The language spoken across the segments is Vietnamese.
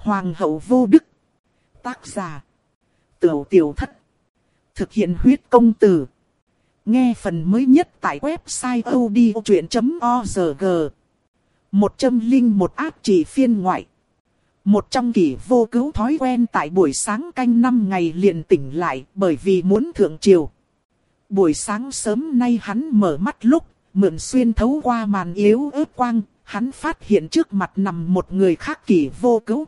Hoàng hậu vô đức. Tác giả. Tiểu tiểu thất. Thực hiện huyết công từ. Nghe phần mới nhất tại website odchuyện.org. Một trăm linh một áp chỉ phiên ngoại. Một trong kỷ vô cứu thói quen tại buổi sáng canh năm ngày liền tỉnh lại bởi vì muốn thượng triều. Buổi sáng sớm nay hắn mở mắt lúc, mượn xuyên thấu qua màn yếu ớt quang, hắn phát hiện trước mặt nằm một người khác kỷ vô cứu.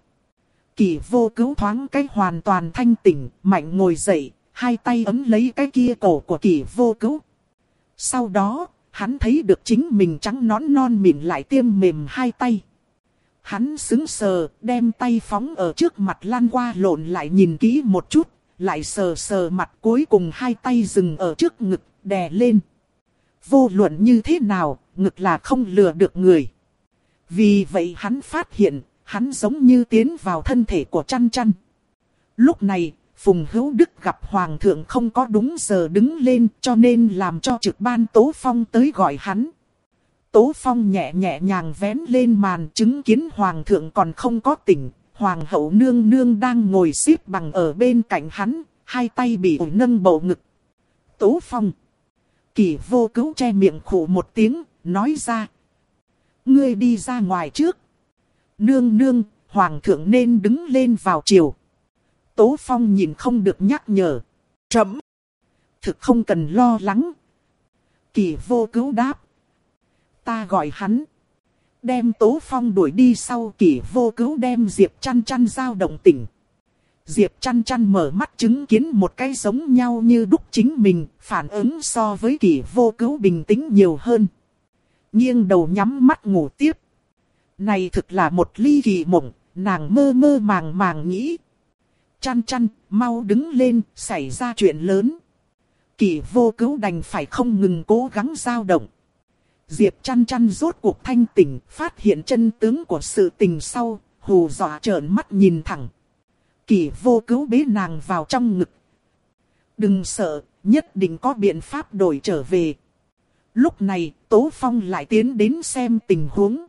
Kỷ vô cứu thoáng cái hoàn toàn thanh tỉnh, mạnh ngồi dậy, hai tay ấm lấy cái kia cổ của kỷ vô cứu. Sau đó, hắn thấy được chính mình trắng nón non mịn lại tiêm mềm hai tay. Hắn xứng sờ, đem tay phóng ở trước mặt lan qua lộn lại nhìn kỹ một chút, lại sờ sờ mặt cuối cùng hai tay dừng ở trước ngực, đè lên. Vô luận như thế nào, ngực là không lừa được người. Vì vậy hắn phát hiện, hắn giống như tiến vào thân thể của chăn chăn. Lúc này, Phùng Hữu Đức gặp Hoàng thượng không có đúng giờ đứng lên cho nên làm cho trực ban Tố Phong tới gọi hắn. Tố Phong nhẹ nhẹ nhàng vén lên màn chứng kiến Hoàng thượng còn không có tỉnh. Hoàng hậu nương nương đang ngồi xếp bằng ở bên cạnh hắn, hai tay bị ủi nâng bầu ngực. Tố Phong. Kỳ vô cứu che miệng khổ một tiếng, nói ra. Ngươi đi ra ngoài trước. Nương nương, Hoàng thượng nên đứng lên vào chiều. Tố Phong nhìn không được nhắc nhở. trẫm Thực không cần lo lắng. Kỳ vô cứu đáp. Ta gọi hắn. Đem Tố Phong đuổi đi sau kỳ vô cứu đem Diệp chăn chăn giao động tỉnh. Diệp chăn chăn mở mắt chứng kiến một cái giống nhau như đúc chính mình, phản ứng so với kỳ vô cứu bình tĩnh nhiều hơn. Nghiêng đầu nhắm mắt ngủ tiếp. Này thực là một ly kỳ mộng, nàng mơ mơ màng màng nghĩ. Chăn chăn, mau đứng lên, xảy ra chuyện lớn. Kỳ vô cứu đành phải không ngừng cố gắng giao động. Diệp chăn chăn rốt cuộc thanh tỉnh, phát hiện chân tướng của sự tình sau, hù dọa trợn mắt nhìn thẳng. Kỳ vô cứu bế nàng vào trong ngực. Đừng sợ, nhất định có biện pháp đổi trở về. Lúc này, Tố Phong lại tiến đến xem tình huống.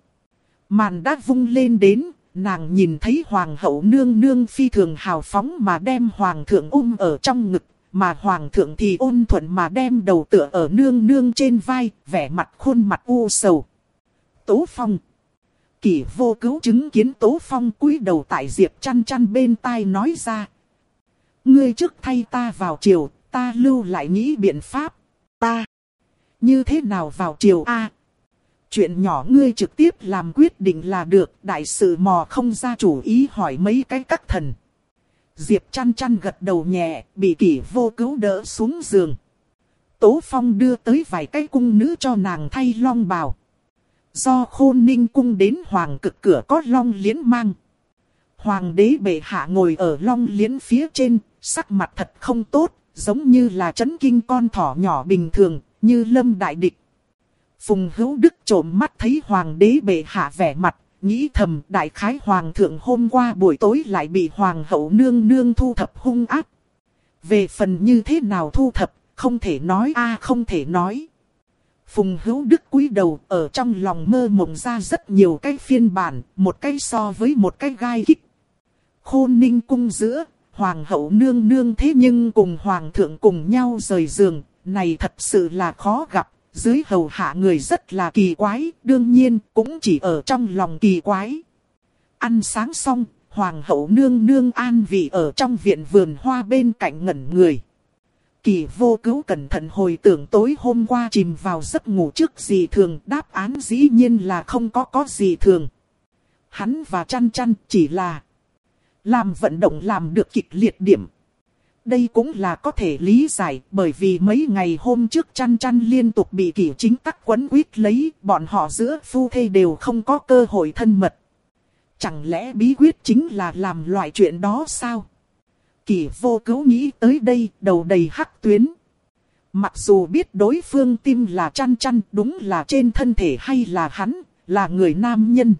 Màn đã vung lên đến, nàng nhìn thấy hoàng hậu nương nương phi thường hào phóng mà đem hoàng thượng ôm ở trong ngực, mà hoàng thượng thì ôn thuận mà đem đầu tựa ở nương nương trên vai, vẻ mặt khuôn mặt u sầu. Tố Phong Kỷ vô cứu chứng kiến Tố Phong cúi đầu tại Diệp chăn chăn bên tai nói ra. Ngươi trước thay ta vào triều, ta lưu lại nghĩ biện pháp. Ta, như thế nào vào triều A? Chuyện nhỏ ngươi trực tiếp làm quyết định là được, đại sự mò không ra chủ ý hỏi mấy cái các thần. Diệp chăn chăn gật đầu nhẹ, bị kỷ vô cứu đỡ xuống giường. Tố Phong đưa tới vài cái cung nữ cho nàng thay long bào. Do khôn ninh cung đến hoàng cực cửa có long liễn mang. Hoàng đế bệ hạ ngồi ở long liễn phía trên, sắc mặt thật không tốt, giống như là chấn kinh con thỏ nhỏ bình thường, như lâm đại địch. Phùng hữu đức trộm mắt thấy hoàng đế bệ hạ vẻ mặt, nghĩ thầm đại khái hoàng thượng hôm qua buổi tối lại bị hoàng hậu nương nương thu thập hung ác. Về phần như thế nào thu thập, không thể nói a không thể nói. Phùng hữu đức cúi đầu ở trong lòng mơ mộng ra rất nhiều cái phiên bản, một cái so với một cái gai kích. Khôn ninh cung giữa, hoàng hậu nương nương thế nhưng cùng hoàng thượng cùng nhau rời giường, này thật sự là khó gặp dưới hầu hạ người rất là kỳ quái, đương nhiên cũng chỉ ở trong lòng kỳ quái. Ăn sáng xong, hoàng hậu nương nương an vị ở trong viện vườn hoa bên cạnh ngẩn người. Kỳ vô cứu cẩn thận hồi tưởng tối hôm qua chìm vào giấc ngủ trước gì thường, đáp án dĩ nhiên là không có có gì thường. Hắn và chăn chăn chỉ là làm vận động làm được kịch liệt điểm. Đây cũng là có thể lý giải bởi vì mấy ngày hôm trước chăn chăn liên tục bị kỷ chính tắc quấn quýt lấy, bọn họ giữa phu thê đều không có cơ hội thân mật. Chẳng lẽ bí quyết chính là làm loại chuyện đó sao? Kỷ vô cứu nghĩ tới đây, đầu đầy hắc tuyến. Mặc dù biết đối phương tim là chăn chăn đúng là trên thân thể hay là hắn, là người nam nhân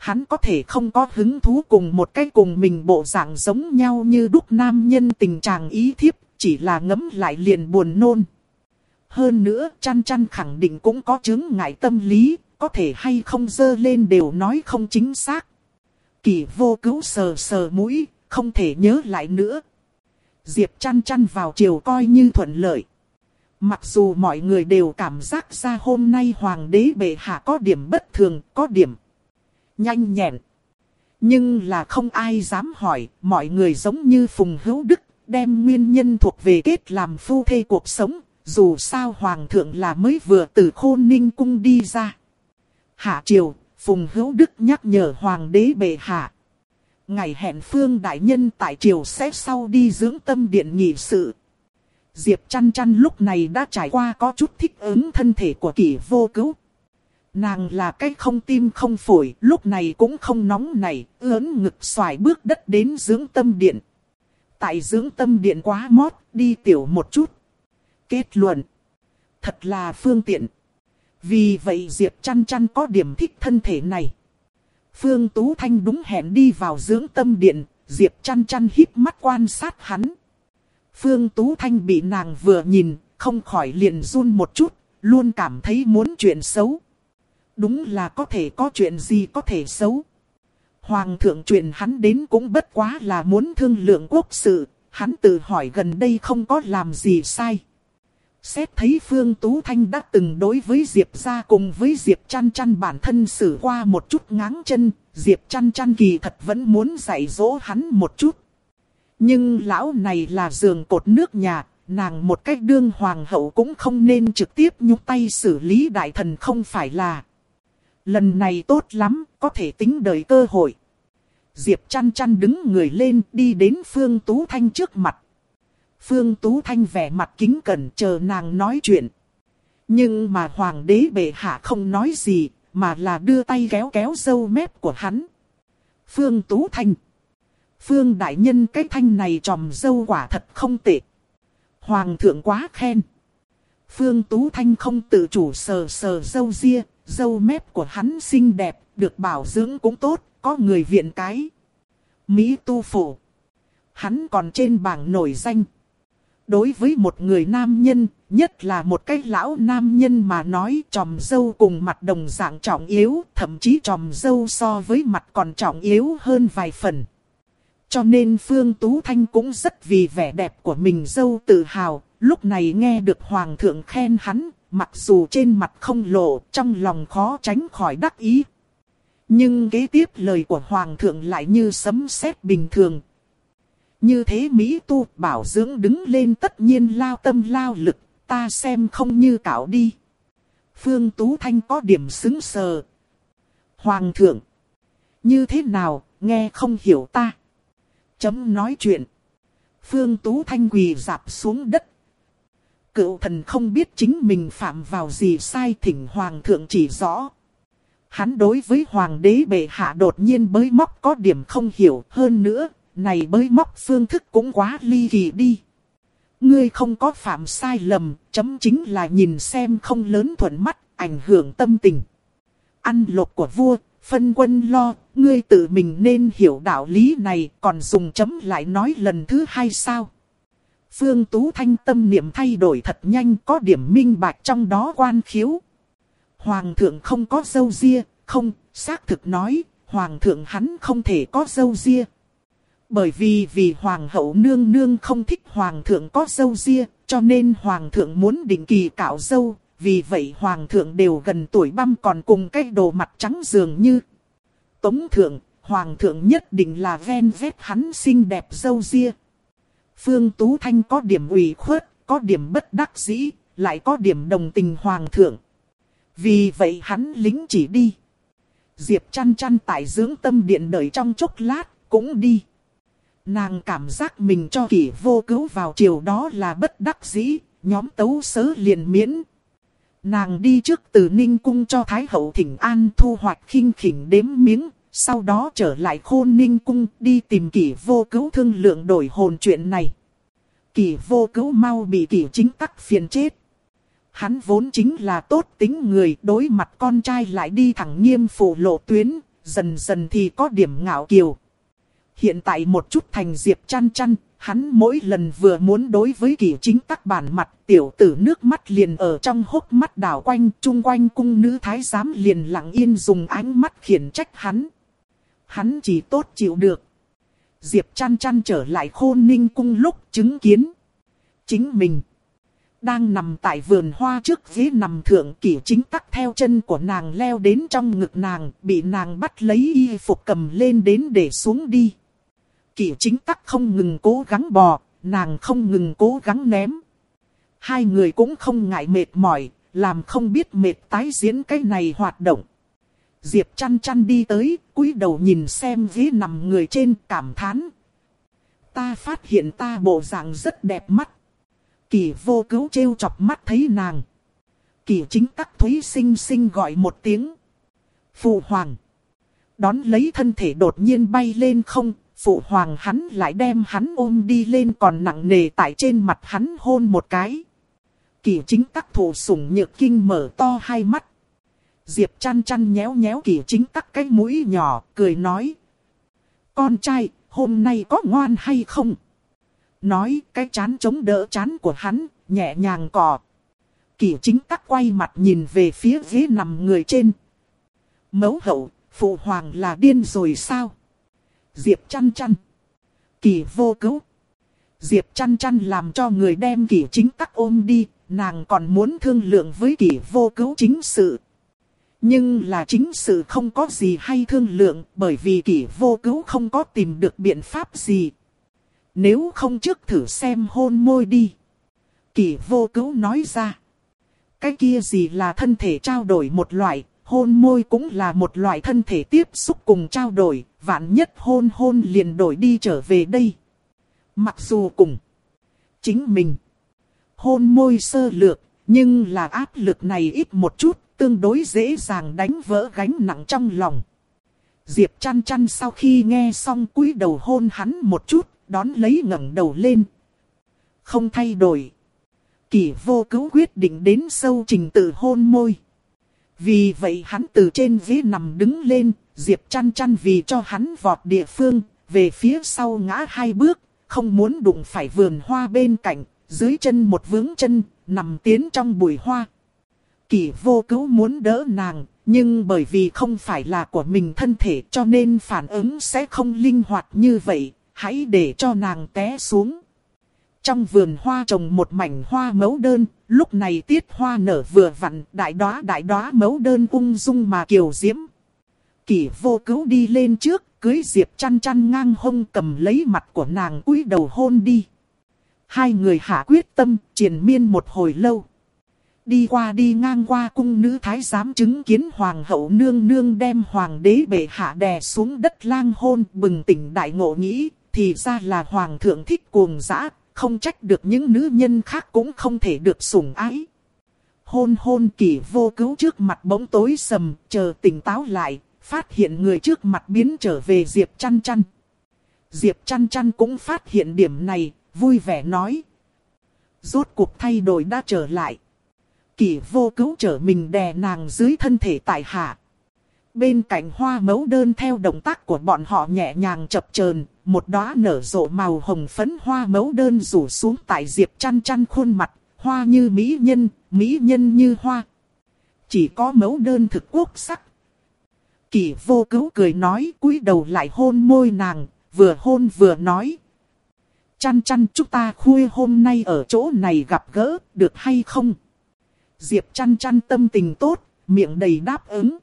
hắn có thể không có hứng thú cùng một cái cùng mình bộ dạng giống nhau như đúc nam nhân tình trạng ý thiếp, chỉ là ngấm lại liền buồn nôn. Hơn nữa, chăn chăn khẳng định cũng có chứng ngại tâm lý, có thể hay không dơ lên đều nói không chính xác. Kỳ vô cứu sờ sờ mũi, không thể nhớ lại nữa. Diệp chăn chăn vào chiều coi như thuận lợi. Mặc dù mọi người đều cảm giác ra hôm nay hoàng đế bệ hạ có điểm bất thường, có điểm nhanh nhẹn. Nhưng là không ai dám hỏi, mọi người giống như Phùng Hữu Đức, đem nguyên nhân thuộc về kết làm phu thê cuộc sống, dù sao Hoàng thượng là mới vừa từ khôn ninh cung đi ra. Hạ triều, Phùng Hữu Đức nhắc nhở Hoàng đế bệ hạ. Ngày hẹn phương đại nhân tại triều sẽ sau đi dưỡng tâm điện nghị sự. Diệp chăn chăn lúc này đã trải qua có chút thích ứng thân thể của kỷ vô cứu. Nàng là cái không tim không phổi, lúc này cũng không nóng này, ớn ngực xoài bước đất đến dưỡng tâm điện. Tại dưỡng tâm điện quá mót, đi tiểu một chút. Kết luận. Thật là phương tiện. Vì vậy Diệp chăn chăn có điểm thích thân thể này. Phương Tú Thanh đúng hẹn đi vào dưỡng tâm điện, Diệp chăn chăn hít mắt quan sát hắn. Phương Tú Thanh bị nàng vừa nhìn, không khỏi liền run một chút, luôn cảm thấy muốn chuyện xấu. Đúng là có thể có chuyện gì có thể xấu. Hoàng thượng truyền hắn đến cũng bất quá là muốn thương lượng quốc sự, hắn tự hỏi gần đây không có làm gì sai. Xét thấy Phương Tú Thanh đã từng đối với Diệp ra cùng với Diệp chăn chăn bản thân xử qua một chút ngáng chân, Diệp chăn chăn kỳ thật vẫn muốn dạy dỗ hắn một chút. Nhưng lão này là giường cột nước nhà, nàng một cách đương hoàng hậu cũng không nên trực tiếp nhúc tay xử lý đại thần không phải là. Lần này tốt lắm, có thể tính đợi cơ hội. Diệp chăn chăn đứng người lên đi đến Phương Tú Thanh trước mặt. Phương Tú Thanh vẻ mặt kính cẩn chờ nàng nói chuyện. Nhưng mà hoàng đế bệ hạ không nói gì, mà là đưa tay kéo kéo dâu mép của hắn. Phương Tú Thanh. Phương Đại Nhân cái thanh này tròm dâu quả thật không tệ. Hoàng thượng quá khen. Phương Tú Thanh không tự chủ sờ sờ dâu ria, dâu mép của hắn xinh đẹp, được bảo dưỡng cũng tốt, có người viện cái. Mỹ tu phổ. Hắn còn trên bảng nổi danh. Đối với một người nam nhân, nhất là một cái lão nam nhân mà nói tròm dâu cùng mặt đồng dạng trọng yếu, thậm chí tròm dâu so với mặt còn trọng yếu hơn vài phần. Cho nên Phương Tú Thanh cũng rất vì vẻ đẹp của mình dâu tự hào, lúc này nghe được Hoàng thượng khen hắn, mặc dù trên mặt không lộ, trong lòng khó tránh khỏi đắc ý. Nhưng kế tiếp lời của Hoàng thượng lại như sấm sét bình thường. Như thế Mỹ tu bảo dưỡng đứng lên tất nhiên lao tâm lao lực, ta xem không như cảo đi. Phương Tú Thanh có điểm xứng sờ. Hoàng thượng, như thế nào, nghe không hiểu ta. Chấm nói chuyện. Phương Tú Thanh quỳ dạp xuống đất. Cựu thần không biết chính mình phạm vào gì sai thỉnh Hoàng thượng chỉ rõ. Hắn đối với Hoàng đế bệ hạ đột nhiên bới móc có điểm không hiểu hơn nữa, này bới móc phương thức cũng quá ly kỳ đi. Ngươi không có phạm sai lầm, chấm chính là nhìn xem không lớn thuận mắt, ảnh hưởng tâm tình. Ăn lột của vua, phân quân lo, ngươi tự mình nên hiểu đạo lý này, còn dùng chấm lại nói lần thứ hai sao. Phương Tú Thanh tâm niệm thay đổi thật nhanh có điểm minh bạch trong đó quan khiếu. Hoàng thượng không có dâu ria, không, xác thực nói, Hoàng thượng hắn không thể có dâu ria. Bởi vì vì Hoàng hậu nương nương không thích Hoàng thượng có dâu ria, cho nên Hoàng thượng muốn định kỳ cạo dâu, vì vậy Hoàng thượng đều gần tuổi băm còn cùng cái đồ mặt trắng dường như. Tống thượng, Hoàng thượng nhất định là ven vết hắn xinh đẹp dâu ria. Phương Tú Thanh có điểm ủy khuất, có điểm bất đắc dĩ, lại có điểm đồng tình Hoàng thượng. Vì vậy hắn lính chỉ đi. Diệp chăn chăn tại dưỡng tâm điện đợi trong chốc lát, cũng đi. Nàng cảm giác mình cho kỷ vô cứu vào chiều đó là bất đắc dĩ, nhóm tấu sớ liền miễn. Nàng đi trước từ Ninh Cung cho Thái Hậu Thỉnh An thu hoạch khinh khỉnh đếm miếng, sau đó trở lại khôn Ninh Cung đi tìm kỷ vô cứu thương lượng đổi hồn chuyện này. Kỷ vô cứu mau bị kỷ chính tắc phiền chết. Hắn vốn chính là tốt tính người đối mặt con trai lại đi thẳng nghiêm phủ lộ tuyến, dần dần thì có điểm ngạo kiều. Hiện tại một chút thành diệp chăn chăn, hắn mỗi lần vừa muốn đối với kỷ chính tắc bản mặt tiểu tử nước mắt liền ở trong hốc mắt đảo quanh chung quanh cung nữ thái giám liền lặng yên dùng ánh mắt khiển trách hắn hắn chỉ tốt chịu được. Diệp chăn chăn trở lại khôn ninh cung lúc chứng kiến. Chính mình. Đang nằm tại vườn hoa trước ghế nằm thượng kỷ chính tắc theo chân của nàng leo đến trong ngực nàng, bị nàng bắt lấy y phục cầm lên đến để xuống đi. Kỷ chính tắc không ngừng cố gắng bò, nàng không ngừng cố gắng ném. Hai người cũng không ngại mệt mỏi, làm không biết mệt tái diễn cái này hoạt động. Diệp chăn chăn đi tới, cúi đầu nhìn xem ghế nằm người trên cảm thán. Ta phát hiện ta bộ dạng rất đẹp mắt. Kỳ vô cứu trêu chọc mắt thấy nàng. Kỳ chính tắc thúy sinh sinh gọi một tiếng. Phụ hoàng. Đón lấy thân thể đột nhiên bay lên không. Phụ hoàng hắn lại đem hắn ôm đi lên còn nặng nề tại trên mặt hắn hôn một cái. Kỳ chính tắc thủ sủng nhược kinh mở to hai mắt. Diệp chăn chăn nhéo nhéo kỳ chính tắc cái mũi nhỏ, cười nói. Con trai, hôm nay có ngoan hay không? Nói cái chán chống đỡ chán của hắn, nhẹ nhàng cò. Kỳ chính tắc quay mặt nhìn về phía ghế nằm người trên. Mấu hậu, phụ hoàng là điên rồi sao? Diệp chăn chăn. Kỳ vô cứu. Diệp chăn chăn làm cho người đem kỳ chính tắc ôm đi, nàng còn muốn thương lượng với kỳ vô cứu chính sự. Nhưng là chính sự không có gì hay thương lượng bởi vì kỷ vô cứu không có tìm được biện pháp gì. Nếu không trước thử xem hôn môi đi. Kỷ vô cứu nói ra. Cái kia gì là thân thể trao đổi một loại, hôn môi cũng là một loại thân thể tiếp xúc cùng trao đổi, vạn nhất hôn hôn liền đổi đi trở về đây. Mặc dù cùng chính mình hôn môi sơ lược, nhưng là áp lực này ít một chút, tương đối dễ dàng đánh vỡ gánh nặng trong lòng. Diệp chăn chăn sau khi nghe xong cúi đầu hôn hắn một chút, đón lấy ngẩng đầu lên. Không thay đổi. Kỷ vô cứu quyết định đến sâu trình tự hôn môi. Vì vậy hắn từ trên ghế nằm đứng lên, Diệp chăn chăn vì cho hắn vọt địa phương, về phía sau ngã hai bước, không muốn đụng phải vườn hoa bên cạnh, dưới chân một vướng chân, nằm tiến trong bụi hoa. Kỳ vô cứu muốn đỡ nàng, nhưng bởi vì không phải là của mình thân thể cho nên phản ứng sẽ không linh hoạt như vậy, hãy để cho nàng té xuống. Trong vườn hoa trồng một mảnh hoa mẫu đơn, lúc này tiết hoa nở vừa vặn, đại đóa đại đóa mẫu đơn ung dung mà kiều diễm. Kỳ vô cứu đi lên trước, cưới diệp chăn chăn ngang hông cầm lấy mặt của nàng cúi đầu hôn đi. Hai người hạ quyết tâm, triền miên một hồi lâu. Đi qua đi ngang qua cung nữ thái giám chứng kiến hoàng hậu nương nương đem hoàng đế bệ hạ đè xuống đất lang hôn bừng tỉnh đại ngộ nghĩ, thì ra là hoàng thượng thích cuồng dã, không trách được những nữ nhân khác cũng không thể được sủng ái. Hôn hôn kỷ vô cứu trước mặt bỗng tối sầm, chờ tỉnh táo lại, phát hiện người trước mặt biến trở về Diệp chăn chăn. Diệp chăn chăn cũng phát hiện điểm này, vui vẻ nói. Rốt cuộc thay đổi đã trở lại. Kỷ vô cứu trở mình đè nàng dưới thân thể tại hạ. Bên cạnh hoa mẫu đơn theo động tác của bọn họ nhẹ nhàng chập chờn, một đóa nở rộ màu hồng phấn hoa mẫu đơn rủ xuống tại diệp chăn chăn khuôn mặt, hoa như mỹ nhân, mỹ nhân như hoa. Chỉ có mẫu đơn thực quốc sắc. Kỷ vô cứu cười nói cúi đầu lại hôn môi nàng, vừa hôn vừa nói. Chăn chăn chúng ta khuya hôm nay ở chỗ này gặp gỡ, được hay không? Diệp chăn chăn tâm tình tốt, miệng đầy đáp ứng.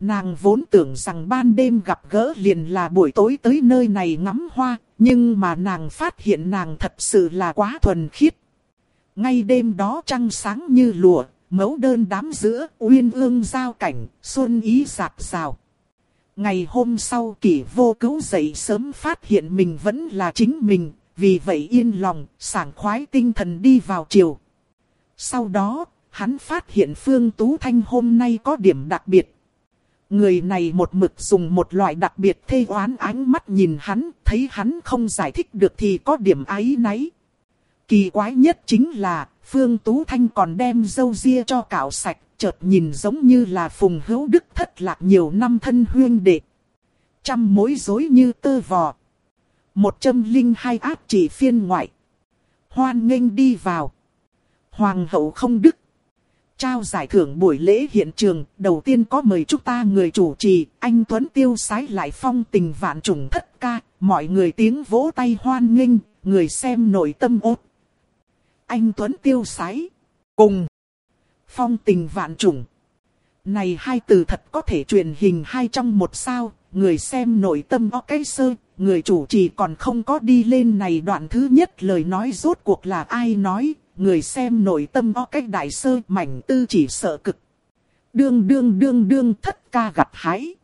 Nàng vốn tưởng rằng ban đêm gặp gỡ liền là buổi tối tới nơi này ngắm hoa, nhưng mà nàng phát hiện nàng thật sự là quá thuần khiết. Ngay đêm đó trăng sáng như lụa, mẫu đơn đám giữa, uyên ương giao cảnh, xuân ý giạt rào. Ngày hôm sau kỷ vô cứu dậy sớm phát hiện mình vẫn là chính mình, vì vậy yên lòng, sảng khoái tinh thần đi vào chiều. Sau đó, hắn phát hiện Phương Tú Thanh hôm nay có điểm đặc biệt. Người này một mực dùng một loại đặc biệt thê oán ánh mắt nhìn hắn, thấy hắn không giải thích được thì có điểm ái náy. Kỳ quái nhất chính là, Phương Tú Thanh còn đem dâu ria cho cạo sạch, chợt nhìn giống như là phùng hữu đức thất lạc nhiều năm thân huyên đệ. Trăm mối rối như tơ vò. Một châm linh hai áp chỉ phiên ngoại. Hoan nghênh đi vào. Hoàng hậu không đức Trao giải thưởng buổi lễ hiện trường, đầu tiên có mời chúng ta người chủ trì, anh Tuấn Tiêu sái lại phong tình vạn trùng thất ca, mọi người tiếng vỗ tay hoan nghênh, người xem nội tâm ốt. Anh Tuấn Tiêu sái, cùng, phong tình vạn trùng. Này hai từ thật có thể truyền hình hai trong một sao, người xem nội tâm o cái sơ, người chủ trì còn không có đi lên này đoạn thứ nhất lời nói rốt cuộc là ai nói, người xem nội tâm o cách đại sơ mảnh tư chỉ sợ cực. Đương đương đương đương thất ca gặt hái.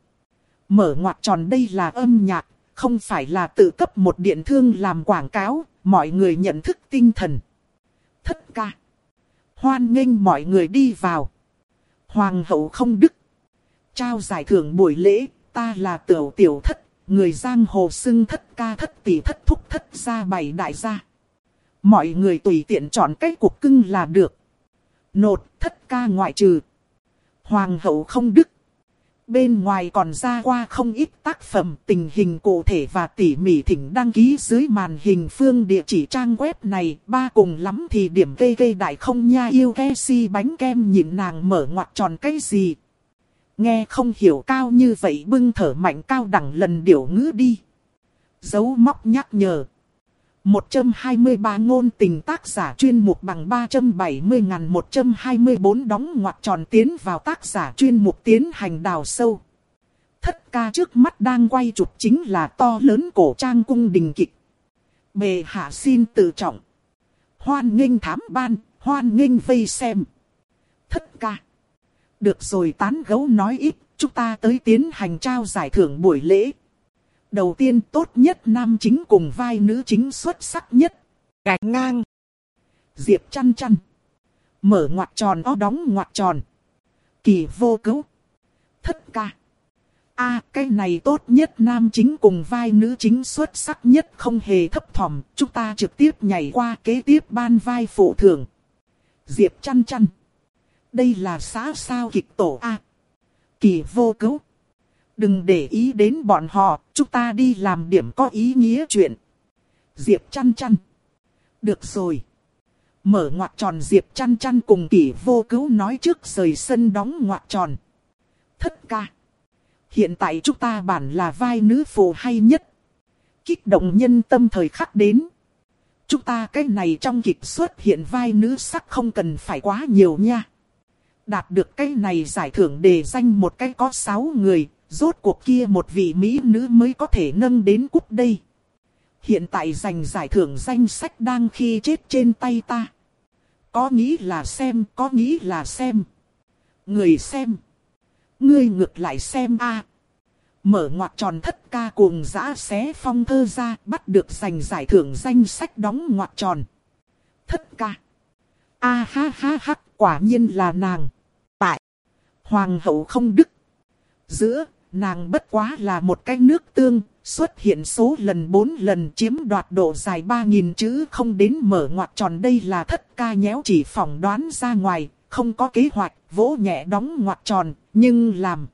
Mở ngoặt tròn đây là âm nhạc, không phải là tự cấp một điện thương làm quảng cáo, mọi người nhận thức tinh thần. Thất ca. Hoan nghênh mọi người đi vào. Hoàng hậu không đức. Trao giải thưởng buổi lễ, ta là tiểu tiểu thất, người giang hồ xưng thất ca thất tỷ thất thúc thất gia bảy đại gia. Mọi người tùy tiện chọn cái cục cưng là được. Nột, thất ca ngoại trừ. Hoàng hậu không đức. Bên ngoài còn ra qua không ít tác phẩm tình hình cụ thể và tỉ mỉ thỉnh đăng ký dưới màn hình phương địa chỉ trang web này. Ba cùng lắm thì điểm cây cây đại không nha yêu ke si bánh kem nhìn nàng mở ngoặt tròn cái gì. Nghe không hiểu cao như vậy bưng thở mạnh cao đẳng lần điểu ngữ đi. Dấu móc nhắc nhở. 123 ngôn tình tác giả chuyên mục bằng 370.124 đóng ngoặc tròn tiến vào tác giả chuyên mục tiến hành đào sâu. Thất ca trước mắt đang quay chụp chính là to lớn cổ trang cung đình kịch. Bề hạ xin tự trọng. Hoan nghênh thám ban, hoan nghênh vây xem. Thất ca. Được rồi tán gấu nói ít, chúng ta tới tiến hành trao giải thưởng buổi lễ. Đầu tiên tốt nhất nam chính cùng vai nữ chính xuất sắc nhất. Gạch ngang. Diệp chăn chăn. Mở ngoặt tròn, ó đóng ngoặt tròn. Kỳ vô cứu. Thất ca. a, cái này tốt nhất nam chính cùng vai nữ chính xuất sắc nhất không hề thấp thỏm. Chúng ta trực tiếp nhảy qua kế tiếp ban vai phụ thường. Diệp chăn chăn. Đây là xã sao kịch tổ A. Kỳ vô cứu. Đừng để ý đến bọn họ, chúng ta đi làm điểm có ý nghĩa chuyện. Diệp chăn chăn. Được rồi. Mở ngoặt tròn Diệp chăn chăn cùng kỷ vô cứu nói trước rời sân đóng ngoặt tròn. Thất ca. Hiện tại chúng ta bản là vai nữ phụ hay nhất. Kích động nhân tâm thời khắc đến. Chúng ta cái này trong kịch xuất hiện vai nữ sắc không cần phải quá nhiều nha. Đạt được cái này giải thưởng đề danh một cái có 6 người, rốt cuộc kia một vị mỹ nữ mới có thể nâng đến cúp đây. Hiện tại giành giải thưởng danh sách đang khi chết trên tay ta. Có nghĩ là xem, có nghĩ là xem. Người xem. Ngươi ngược lại xem a Mở ngoặt tròn thất ca cuồng giã xé phong thơ ra, bắt được giành giải thưởng danh sách đóng ngoặt tròn. Thất ca. A ha ha ha, quả nhiên là nàng. Tại. Hoàng hậu không đức. Giữa, nàng bất quá là một cái nước tương, xuất hiện số lần 4 lần chiếm đoạt độ dài 3.000 chữ không đến mở ngoặt tròn đây là thất ca nhéo chỉ phỏng đoán ra ngoài, không có kế hoạch, vỗ nhẹ đóng ngoặt tròn, nhưng làm.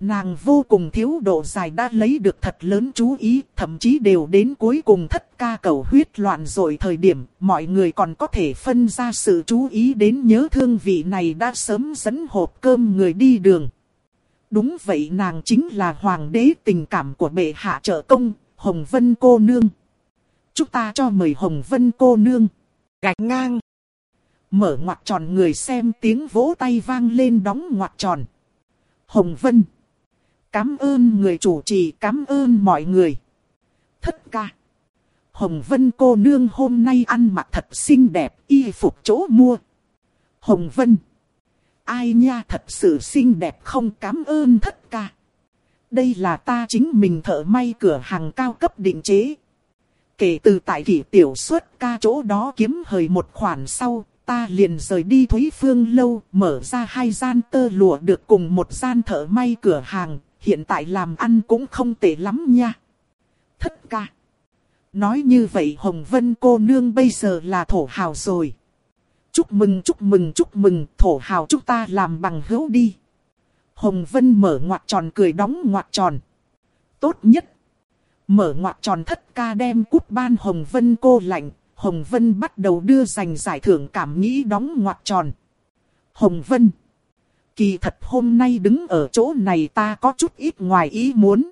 Nàng vô cùng thiếu độ dài đã lấy được thật lớn chú ý, thậm chí đều đến cuối cùng thất ca cầu huyết loạn rồi thời điểm, mọi người còn có thể phân ra sự chú ý đến nhớ thương vị này đã sớm dẫn hộp cơm người đi đường. Đúng vậy nàng chính là hoàng đế tình cảm của bệ hạ trợ công, Hồng Vân cô nương. Chúng ta cho mời Hồng Vân cô nương. Gạch ngang. Mở ngoặt tròn người xem tiếng vỗ tay vang lên đóng ngoặt tròn. Hồng Vân. Cám ơn người chủ trì, cám ơn mọi người. Thất ca. Hồng Vân cô nương hôm nay ăn mặc thật xinh đẹp, y phục chỗ mua. Hồng Vân. Ai nha thật sự xinh đẹp không cảm ơn thất ca. Đây là ta chính mình thợ may cửa hàng cao cấp định chế. Kể từ tại kỷ tiểu xuất ca chỗ đó kiếm hời một khoản sau, ta liền rời đi Thúy Phương lâu, mở ra hai gian tơ lụa được cùng một gian thợ may cửa hàng, hiện tại làm ăn cũng không tệ lắm nha. Thất ca. Nói như vậy Hồng Vân cô nương bây giờ là thổ hào rồi. Chúc mừng chúc mừng chúc mừng thổ hào chúng ta làm bằng hữu đi. Hồng Vân mở ngoặt tròn cười đóng ngoặt tròn. Tốt nhất. Mở ngoặt tròn thất ca đem cút ban Hồng Vân cô lạnh. Hồng Vân bắt đầu đưa giành giải thưởng cảm nghĩ đóng ngoặt tròn. Hồng Vân. Kỳ thật hôm nay đứng ở chỗ này ta có chút ít ngoài ý muốn.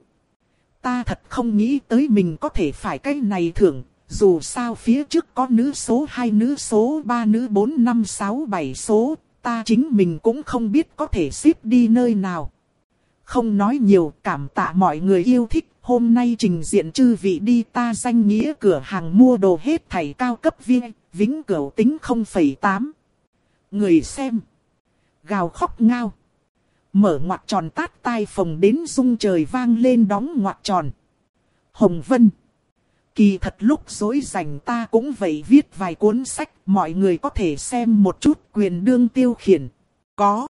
Ta thật không nghĩ tới mình có thể phải cái này thưởng, dù sao phía trước có nữ số 2 nữ số 3 nữ 4 5 6 7 số, ta chính mình cũng không biết có thể ship đi nơi nào. Không nói nhiều, cảm tạ mọi người yêu thích, hôm nay trình diện chư vị đi ta danh nghĩa cửa hàng mua đồ hết thảy cao cấp viên, vĩnh cửu tính 0,8. Người xem. Gào khóc ngao. Mở ngoặt tròn tát tai phòng đến rung trời vang lên đóng ngoặt tròn. Hồng Vân. Kỳ thật lúc dối rảnh ta cũng vậy viết vài cuốn sách, mọi người có thể xem một chút quyền đương tiêu khiển. Có.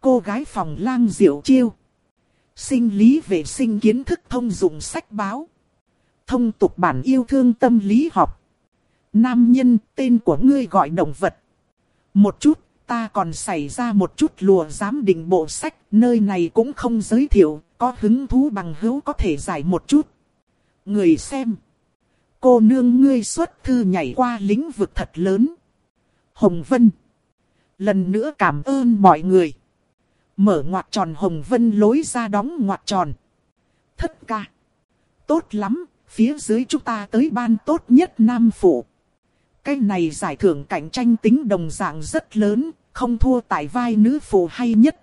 Cô gái phòng lang diệu chiêu. Sinh lý vệ sinh kiến thức thông dụng sách báo. Thông tục bản yêu thương tâm lý học. Nam nhân tên của ngươi gọi động vật. Một chút, ta còn xảy ra một chút lùa giám định bộ sách, nơi này cũng không giới thiệu, có hứng thú bằng hữu có thể giải một chút. Người xem. Cô nương ngươi xuất thư nhảy qua lĩnh vực thật lớn. Hồng Vân. Lần nữa cảm ơn mọi người. Mở ngoặt tròn Hồng Vân lối ra đóng ngoặt tròn. Thất ca. Tốt lắm, phía dưới chúng ta tới ban tốt nhất Nam Phụ. Cái này giải thưởng cạnh tranh tính đồng dạng rất lớn, không thua tại vai nữ phụ hay nhất.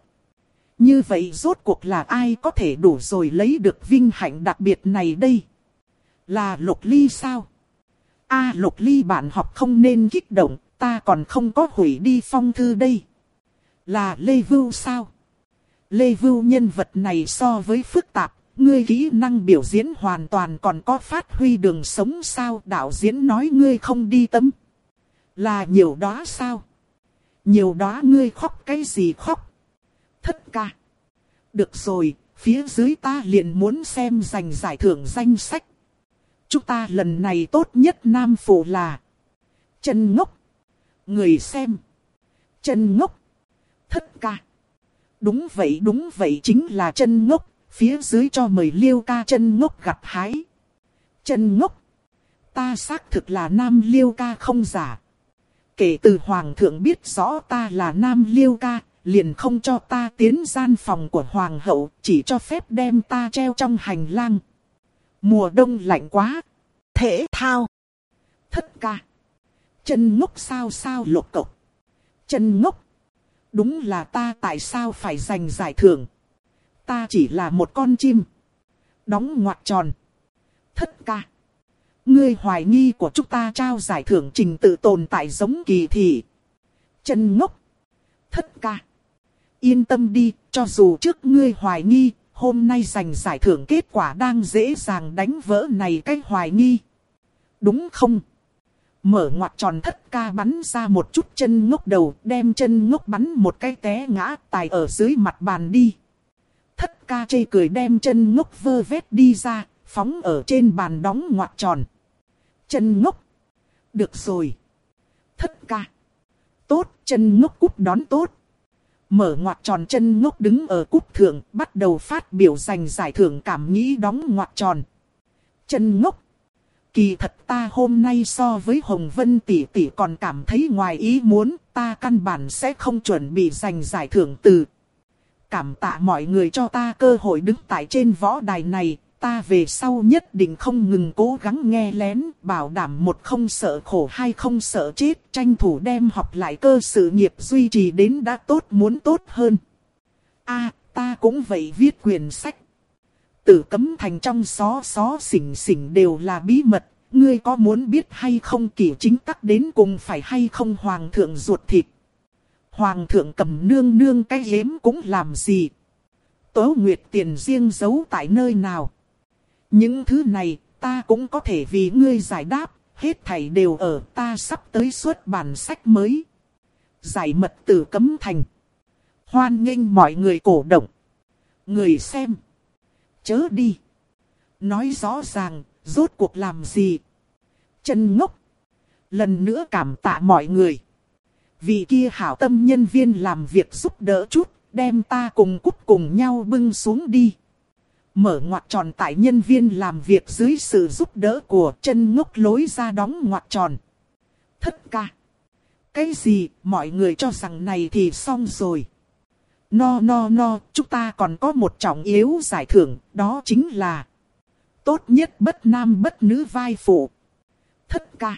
Như vậy rốt cuộc là ai có thể đủ rồi lấy được vinh hạnh đặc biệt này đây? Là Lục Ly sao? a Lục Ly bạn học không nên kích động, ta còn không có hủy đi phong thư đây. Là Lê Vưu sao? Lê Vưu nhân vật này so với phức tạp, ngươi kỹ năng biểu diễn hoàn toàn còn có phát huy đường sống sao đạo diễn nói ngươi không đi tâm. Là nhiều đó sao? Nhiều đó ngươi khóc cái gì khóc? Thất ca. Được rồi, phía dưới ta liền muốn xem giành giải thưởng danh sách. Chúng ta lần này tốt nhất nam phụ là chân Ngốc. Người xem. chân Ngốc. Thất ca. Đúng vậy đúng vậy chính là chân ngốc, phía dưới cho mời liêu ca chân ngốc gặp hái. Chân ngốc. Ta xác thực là nam liêu ca không giả. Kể từ hoàng thượng biết rõ ta là nam liêu ca, liền không cho ta tiến gian phòng của hoàng hậu, chỉ cho phép đem ta treo trong hành lang. Mùa đông lạnh quá. Thể thao. Thất ca. Chân ngốc sao sao lục cộc. Chân ngốc. Đúng là ta tại sao phải giành giải thưởng. Ta chỉ là một con chim. Đóng ngoặt tròn. Thất ca. Ngươi hoài nghi của chúng ta trao giải thưởng trình tự tồn tại giống kỳ thị. Chân ngốc. Thất ca. Yên tâm đi, cho dù trước ngươi hoài nghi, hôm nay giành giải thưởng kết quả đang dễ dàng đánh vỡ này cái hoài nghi. Đúng không? Mở ngoặt tròn thất ca bắn ra một chút chân ngốc đầu, đem chân ngốc bắn một cái té ngã tài ở dưới mặt bàn đi. Thất ca chê cười đem chân ngốc vơ vét đi ra, phóng ở trên bàn đóng ngoặt tròn. Chân ngốc. Được rồi. Thất ca. Tốt, chân ngốc cút đón tốt. Mở ngoặt tròn chân ngốc đứng ở cúp thượng, bắt đầu phát biểu giành giải thưởng cảm nghĩ đóng ngoặt tròn. Chân ngốc. Kỳ thật ta hôm nay so với Hồng Vân tỷ tỷ còn cảm thấy ngoài ý muốn, ta căn bản sẽ không chuẩn bị giành giải thưởng từ. Cảm tạ mọi người cho ta cơ hội đứng tại trên võ đài này, ta về sau nhất định không ngừng cố gắng nghe lén, bảo đảm một không sợ khổ hai không sợ chết, tranh thủ đem học lại cơ sự nghiệp duy trì đến đã tốt muốn tốt hơn. a ta cũng vậy viết quyển sách. Tử cấm thành trong xó xó xỉnh xỉnh đều là bí mật, ngươi có muốn biết hay không kỷ chính tắc đến cùng phải hay không hoàng thượng ruột thịt. Hoàng thượng cầm nương nương cái hiếm cũng làm gì. Tố Nguyệt tiền riêng giấu tại nơi nào. Những thứ này ta cũng có thể vì ngươi giải đáp, hết thảy đều ở ta sắp tới suốt bản sách mới. Giải mật tử cấm thành. Hoan nghênh mọi người cổ động. Người xem. Chớ đi. Nói rõ ràng, rốt cuộc làm gì? Chân ngốc. Lần nữa cảm tạ mọi người. Vì kia hảo tâm nhân viên làm việc giúp đỡ chút, đem ta cùng cút cùng nhau bưng xuống đi. Mở ngoặt tròn tại nhân viên làm việc dưới sự giúp đỡ của chân ngốc lối ra đóng ngoặt tròn. Thất ca. Cái gì, mọi người cho rằng này thì xong rồi. No no no, chúng ta còn có một trọng yếu giải thưởng, đó chính là tốt nhất bất nam bất nữ vai phụ. Thất ca.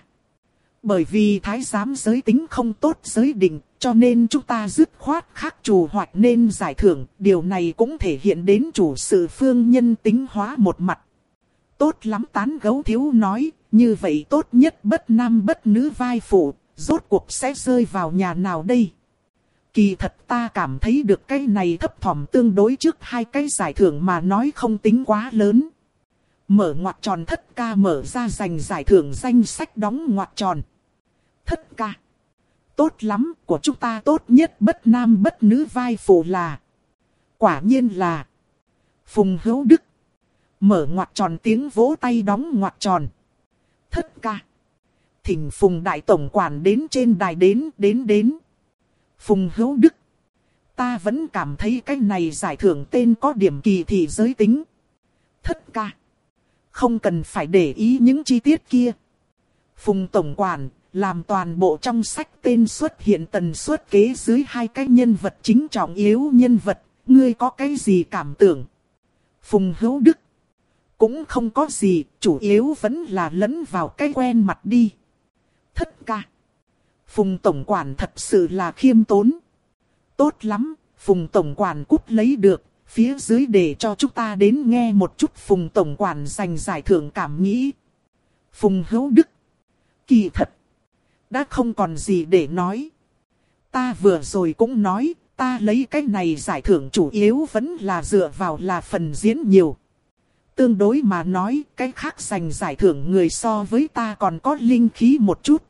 Bởi vì thái giám giới tính không tốt giới định, cho nên chúng ta dứt khoát khắc chủ hoạt nên giải thưởng. Điều này cũng thể hiện đến chủ sự phương nhân tính hóa một mặt. Tốt lắm tán gấu thiếu nói, như vậy tốt nhất bất nam bất nữ vai phụ, rốt cuộc sẽ rơi vào nhà nào đây? Kỳ thật ta cảm thấy được cái này thấp thỏm tương đối trước hai cái giải thưởng mà nói không tính quá lớn. Mở ngoặt tròn thất ca mở ra dành giải thưởng danh sách đóng ngoặt tròn. Thất ca. Tốt lắm, của chúng ta tốt nhất bất nam bất nữ vai phụ là. Quả nhiên là. Phùng hữu đức. Mở ngoặc tròn tiếng vỗ tay đóng ngoặc tròn. Thất ca. Thỉnh Phùng Đại Tổng Quản đến trên đài đến, đến, đến. Phùng Hữu Đức. Ta vẫn cảm thấy cái này giải thưởng tên có điểm kỳ thị giới tính. Thất ca. Không cần phải để ý những chi tiết kia. Phùng Tổng Quản, làm toàn bộ trong sách tên xuất hiện tần suất kế dưới hai cái nhân vật chính trọng yếu nhân vật, ngươi có cái gì cảm tưởng? Phùng Hữu Đức. Cũng không có gì, chủ yếu vẫn là lẫn vào cái quen mặt đi. Thất ca. Phùng Tổng Quản thật sự là khiêm tốn. Tốt lắm, Phùng Tổng Quản cút lấy được, phía dưới để cho chúng ta đến nghe một chút Phùng Tổng Quản giành giải thưởng cảm nghĩ. Phùng Hữu Đức. Kỳ thật. Đã không còn gì để nói. Ta vừa rồi cũng nói, ta lấy cái này giải thưởng chủ yếu vẫn là dựa vào là phần diễn nhiều. Tương đối mà nói, cái khác giành giải thưởng người so với ta còn có linh khí một chút.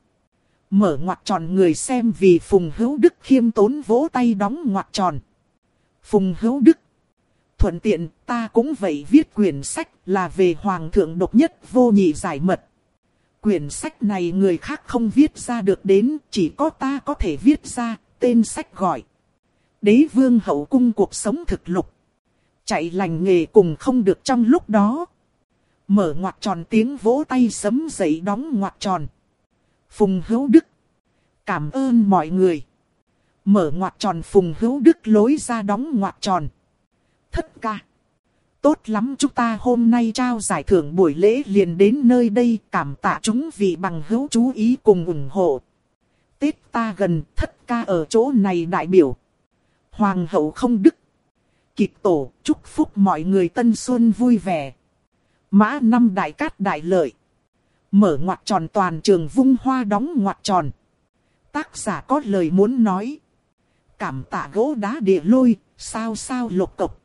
Mở ngoặc tròn người xem vì Phùng Hữu Đức khiêm tốn vỗ tay đóng ngoặc tròn. Phùng Hữu Đức. Thuận tiện, ta cũng vậy viết quyển sách là về Hoàng thượng độc nhất vô nhị giải mật. Quyển sách này người khác không viết ra được đến, chỉ có ta có thể viết ra, tên sách gọi. Đế vương hậu cung cuộc sống thực lục. Chạy lành nghề cùng không được trong lúc đó. Mở ngoặc tròn tiếng vỗ tay sấm dậy đóng ngoặc tròn. Phùng Hữu Đức. Cảm ơn mọi người. Mở ngoặc tròn Phùng Hữu Đức lối ra đóng ngoặc tròn. Thất ca. Tốt lắm chúng ta hôm nay trao giải thưởng buổi lễ liền đến nơi đây cảm tạ chúng vì bằng hữu chú ý cùng ủng hộ. Tết ta gần thất ca ở chỗ này đại biểu. Hoàng hậu không đức. Kịch tổ chúc phúc mọi người tân xuân vui vẻ. Mã năm đại cát đại lợi. Mở ngoặt tròn toàn trường vung hoa đóng ngoặt tròn. Tác giả có lời muốn nói. Cảm tạ gỗ đá địa lôi, sao sao lục cộc.